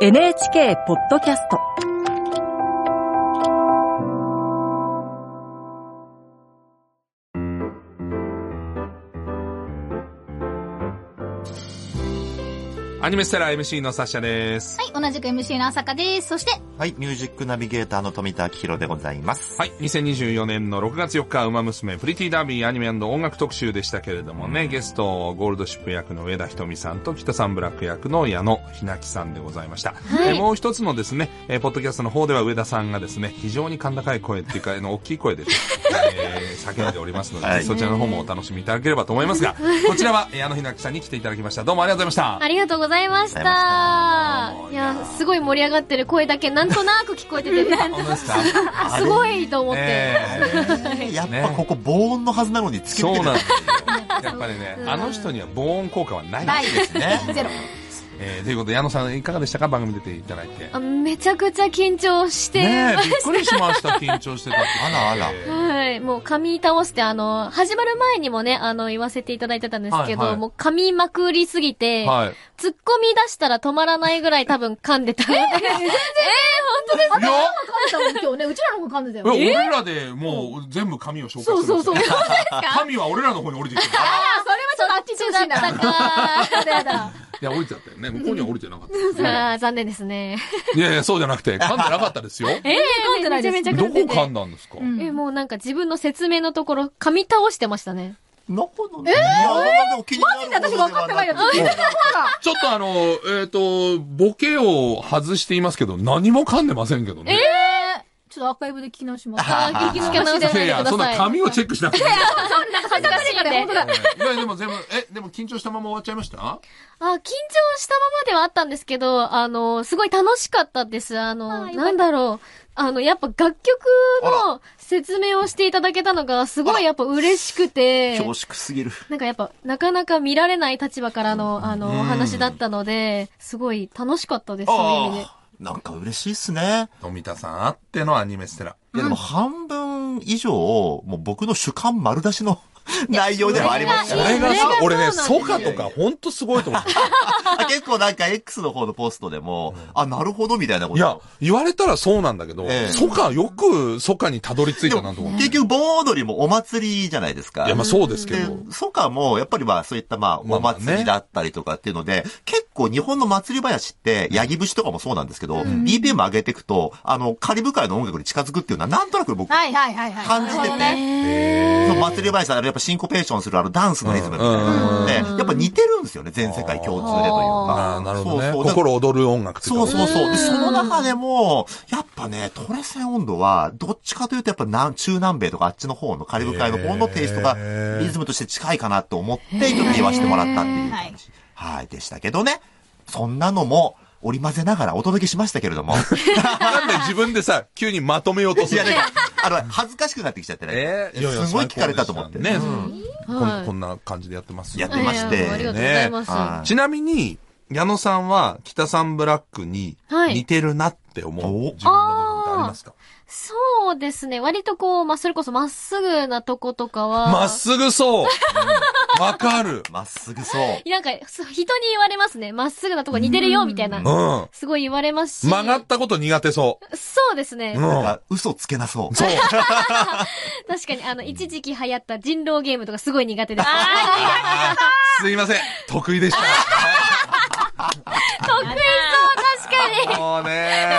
NHK ポッドキャストアニメステラー MC のサッシャです。はい、同じく MC の朝香です。そして、はい、ミュージックナビゲーターの富田明宏でございます。はい。2024年の6月4日、馬娘プリティダービーアニメ音楽特集でしたけれどもね、ゲスト、ゴールドシップ役の上田ひとみさんと北さんブラック役の矢野ひなきさんでございました。えーもう一つのですね、えーポッドキャストの方では上田さんがですね、非常に甲高い声っていうか、あの、大きい声で、えー叫んでおりますので、はいそちらの方もお楽しみいただければと思いますが、こちらは矢野ひなきさんに来ていただきました。どうもありがとうございました。ありがとうございました。いや、すごい盛り上がってる声だけなんとなく聞こえてて、すごいと思って。えーやっぱここ防音のはずなのに突き抜けてるそうなんですよ。やっぱりね、あの人には防音効果はない。ないですね。えーということで、矢野さんいかがでしたか？番組出ていただいて。あめちゃくちゃ緊張してねえ、びっましくりしました、緊張してた。あらあらえた。はい。もう噛み倒して、あの、始まる前にもね、あの、言わせていただいてたんですけど、はいはいもう噛みまくりすぎて、ーはい。突っ込み出したら止まらないぐらい多分噛んでた。え ー、本当ですいや、噛んでたもん、今日ね。うちらの方噛んでたよ。俺らでもう全部紙を紹介してそうそうそう。ますあよ紙は俺らの方に降りてきてる。あ、それはちょっとあっち。だったか やだやだ。いや、降りちゃったよね。向こうには降りてなかったですね。あー残念ですね。いやいや、そうじゃなくて、噛んでなかったですよ。えー、噛んでないですめちゃめちどこゃ噛んでて。噛んだんですか？うんえ、もうなんか自分の説明のところ、噛み倒してましたね。なるほどね。えー、マジで私分かってないよ。聞いてたほら。ちょっとあの、えっと、ボケを外していますけど、何も噛んでませんけどね。ちょっとアーカイブで聞き直します。あー聞き直してないいやいや、そんな紙をチェックしなくていい。恥ずかしいんで。本当だ。いや、でも全部、え、でも緊張したまま終わっちゃいましたあ、緊張したままではあったんですけど、あの、すごい楽しかったです。あの、なんだろう。あの、やっぱ楽曲の説明をしていただけたのが、すごいやっぱ嬉しくて、恐縮すぎる。なんかやっぱ、なかなか見られない立場からの、あの、お話だったので、すごい楽しかったです、そういう意味で。なんか嬉しいっすね。富田さんあってのアニメステラ。いやでも半分以上、もう僕の主観丸出しの内容ではありますからそれがいいすごい俺ね、ソカとかほんとすごいと思う。あ結構なんか X の方のポストでも、あ、なるほどみたいなこと。いや、言われたらそうなんだけど、ええソカ、よくソカにたどり着いたなと思う。結局盆踊りもお祭りじゃないですか。いや、まあそうですけでど。、ソカも、やっぱりまあ、そういったまあ、お祭りだったりとかっていうので、結構日本の祭り林って、ヤギ節とかもそうなんですけど、BPM 上げていくと、あの、カリブ海の音楽に近づくっていうのは、なんとなく僕、はいはいはいはい。感じてて、へその祭り林さん、やっぱシンコペーションするあのダンスのリズムみたいなので、やっぱ似てるんですよね、全世界共通でというか。ああ、なるほどね。そうそう心躍る音楽っていそうかそうそう。で、その中でも、やっぱね、トレセン温度は、どっちかというと、やっぱ南、中南米とかあっちの方のカリブ海の方のテイストがリズムとして近いかなと思って、ちょっと言わせてもらったっていう感じ。はい、でしたけどね。そんなのも、織り交ぜながらお届けしましたけれども。なんで自分でさ、急にまとめようとするいや、ね、あの、恥ずかしくなってきちゃってね。ええいやいやすごい聞かれたと思って。ね、うん。こんこんな感じでやってますよ。やってまして。ありがとうございます。はい。ちなみに、矢野さんは北さんブラックにはい。似てるなって思う、お。自分の部分ってありますか？そうですね。割とこう、まあ、それこそまっすぐなとことかは。まっすぐそうわかるまっすぐそう。なんか、人に言われますね。まっすぐなとこ似てるよ、みたいな。うん。すごい言われますし。曲がったこと苦手そそうですね。う。うん。なんか、嘘つけなそう。そう。確かに、あの、一時期流行った人狼ゲームとかすごい苦手です。すいません。得意でした。得意そう、確かに。もうね。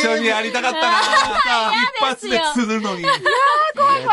一緒にやりたかったな一発で釣るのに。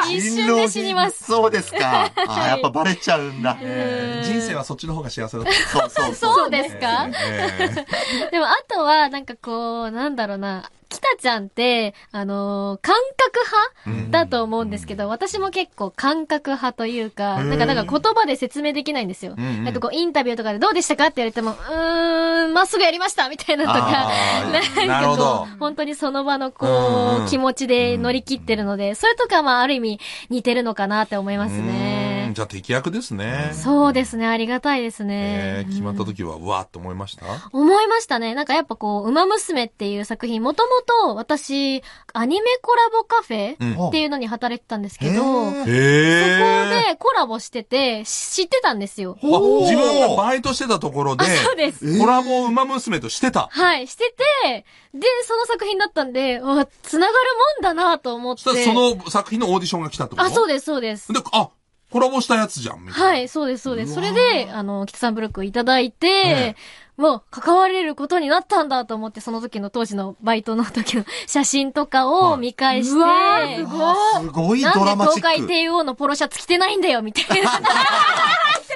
一瞬で死にます。そうですか。あーやっぱバレちゃうんだ。えー人生はそっちの方が幸せだった。そうそうそう。ですか？えー でも、あとは、なんかこう、なんだろうな。北ちゃんって、あのー感覚派だと思うんですけど、私も結構感覚派というか、なんか、なんか言葉で説明できないんですよ。んうんなんかこう、インタビューとかでどうでしたかって言われても、うーん、まっすぐやりましたみたいなとか、なるほど本当にその場のこうんう、気持ちで乗り切ってるので、それとかまあ、ある意味似てるのかなって思いますね。うんじゃあ敵役ですね。そうですね、ありがたいですえねー。決まった時は、うわーって思いました？思いましたね。なんかやっぱこう、馬娘っていう作品、もともと私、アニメコラボカフェうんっていうのに働いてたんですけど、へそこ。でコラボしてて、知ってたんですよ。あ自分がバイトしてたところであ、、そうです。コラボ馬娘としてた。はい、してて、で、その作品だったんで、あ、繋がるもんだなと思って。その作品のオーディションが来たってこと？あ、そうでです、そうです。で、あ、コラボしたやつじゃん、みたいな。はい、そうです、そうです。それで、あの、北さんブロックをいただいて、えもう、関われることになったんだと思って、その時の当時のバイトの時の写真とかを見返して、うわーすごいあすごいドラなんでマチック。東海帝王のポロシャツ着てないんだよ、みたいな。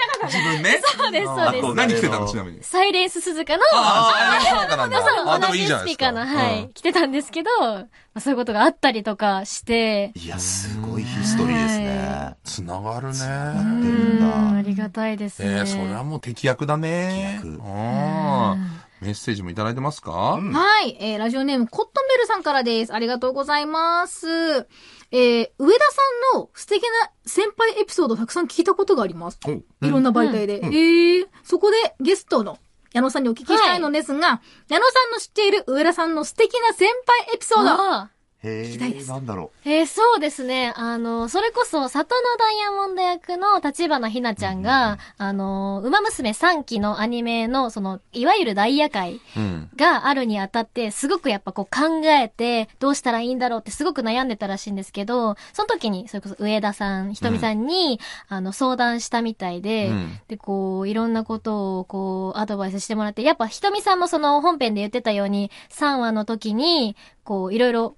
自分ね？そうです、そうですあと。何着てたの？ちなみに。サイレンス鈴鹿の、ああ、そうなんだ。あ、で同もいいじじゃないですか。スピカの、はうんい、着てたんですけど、まあそういうことがあったりとかして、いや、すごいヒストリーですね。つながるね。なってるうんんだ。ありがたいですね。えー、それはもう敵役だね。敵役うん。メッセージもいただいてますか？はい。えー、ラジオネーム、コットンベルさんからです。ありがとうございます。えー、上田さんの素敵な先輩エピソードをたくさん聞いたことがあります。おいろんな媒体で。えー、そこでゲストの矢野さんにお聞きしたいのですが、矢野さんの知っている上田さんの素敵な先輩エピソード。あへきたいです。え、なんだろえーそうですね。あの、それこそ、里のダイヤモンド役の立花ひなちゃんが、あの、馬娘3期のアニメの、その、いわゆるダイヤ界うん。があるにあたって、すごくやっぱこう考えて、どうしたらいいんだろうってすごく悩んでたらしいんですけど、その時に、それこそ上田さん、ひとみさんに、あの、相談したみたいで、うん。で、こう、いろんなことを、こう、アドバイスしてもらって、やっぱひとみさんもその本編で言ってたように、3話の時に、こう、いろいろ、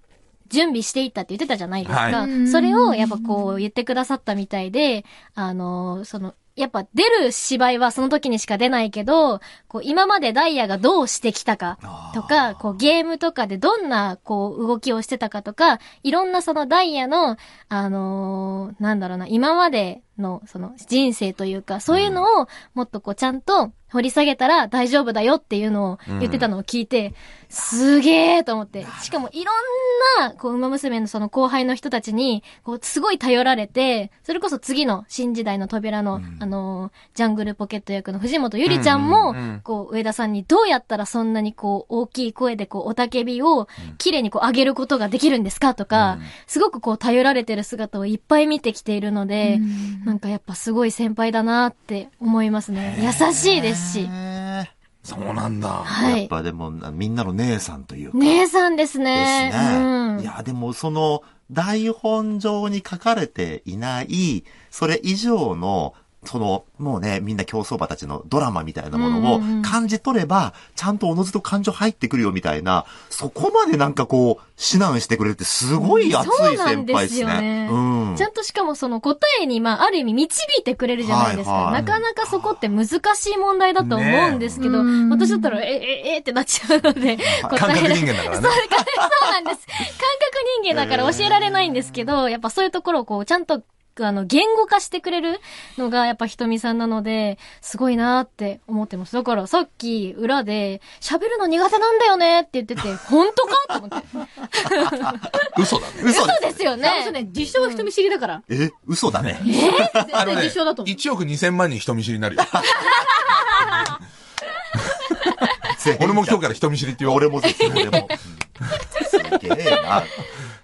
準備していったって言ってたじゃないですか。はいそれをやっぱこう言ってくださったみたいで、あの、その、やっぱ出る芝居はその時にしか出ないけど、こう今までダイヤがどうしてきたかとか、こうゲームとかでどんなこう動きをしてたかとか、いろんなそのダイヤの、あのーなんだろうな、今までのその人生というか、そういうのをもっとこうちゃんと掘り下げたら大丈夫だよっていうのを言ってたのを聞いて、すげーと思って。しかもいろんな、こう、馬娘のその後輩の人たちに、こう、すごい頼られて、それこそ次の新時代の扉の、あのー、ジャングルポケット役の藤本ゆりちゃんも、うんうんうんこう、上田さんにどうやったらそんなにこう、大きい声でこう、おたけびを、綺麗にこう、上げることができるんですかとか、すごくこう、頼られてる姿をいっぱい見てきているので、なんかやっぱすごい先輩だなって思いますね。優しいですし。へそうなんだ。はい。ーやっぱでも、みんなの姉さんというか。姉さんですですね。ね。うん。いや、でもその台本上に書かれていない、それ以上の、その、もうね、みんな競走馬たちのドラマみたいなものを感じ取れば、ちゃんとおのずと感情入ってくるよみたいな、そこまでなんかこう、指南してくれるってすごい熱い先輩ですそうなんですね。よねうんちゃんとしかもその答えに、まあ、ある意味導いてくれるじゃないですか。はいはいなかなかそこって難しい問題だと思うんですけど、ね私だったら、え、え、えってなっちゃうので、答 感覚人間だからね。そうなんです。感覚人間だから教えられないんですけど、やっぱそういうところをこう、ちゃんと、あの、言語化してくれるのが、やっぱひとみさんなので、すごいなーって思ってます。だから、さっき、裏で、喋るの苦手なんだよねって言ってて、本当かと思って。嘘だね。嘘ですよね。そうね、自称人見知りだから。え、嘘だね。絶対あのね、自称だと思う。1億2000万人人見知りになるよ。俺も今日から人見知りって言おう。俺もですね、でも。うんすげえな。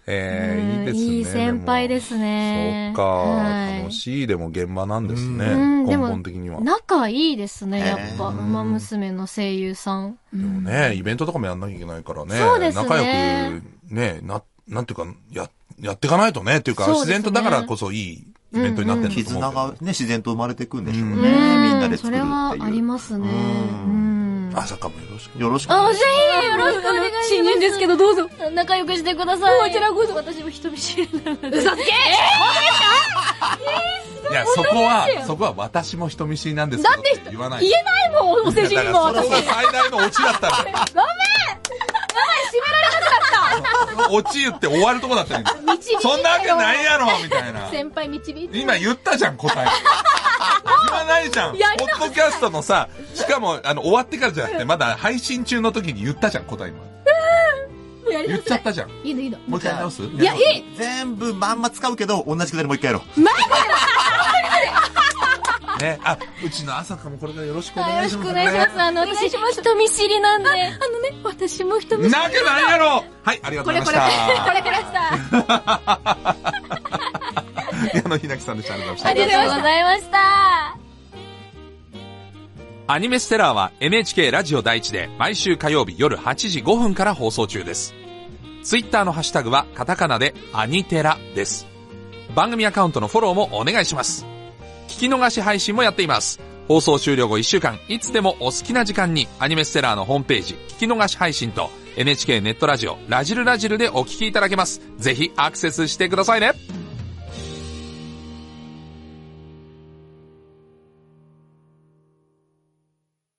えー、いいですね。いい先輩ですね。そうか、はい楽しいでも現場なんですね。根も本的には。で仲いいですね、やっぱ。へー馬娘の声優さん。もね、イベントとかもやんなきゃいけないからね。そうですね仲良く、ね、な、なんていうか、や、やっていかないとね、っていうか、自然とだからこそいいイベントになってるんだと思うけど絆がね、自然と生まれていくんでしょうね。うんみんなで作るっていう。それはありますね。うん。朝かもよろしく。よろしくおあ、願いしぜひよろしくお願いします。新人ですけど、どうぞ。仲良くしてください。こちらこそ私も人見知りなので。嘘つけいや、そこは、そこは私も人見知りなんですけどって言わない。言えないもん、お世辞にも私。だからそこが最大のオチだったの。ごめんやばい、締められなかった。オチ言って終わるとこだったそんなわけないやろみたいな。先輩導いて。今言ったじゃん、答え。言わないじゃん。ポッドキャストのさ、しかも、あの、終わってからじゃなくて、まだ配信中の時に言ったじゃん、答え今。やり言っちゃったじゃん。いいのいいの。もう一回やり直す？いや、いい全部まんま使うけど、同じくだりもう一回やろう。ね、あ、うちの朝香もこれからよろしくおよろしく願いします、お願いします。あの、私、人見知りなんで。あのね、私も人見知り。なわけないやろはい、ありがとうございました。これこれした。矢野ひなきさんでした。ありがとうござあいました。りがとうございました。アニメステラーは NHK ラジオ第一で毎週火曜日夜8時5分から放送中です。ツイッターのハッシュタグはカタカナでアニテラです。番組アカウントのフォローもお願いします。聞き逃し配信もやっています。放送終了後1週間、いつでもお好きな時間にアニメステラーのホームページ、聞き逃し配信と NHK ネットラジオ、ラジルラジルでお聞きいただけます。ぜひアクセスしてくださいね。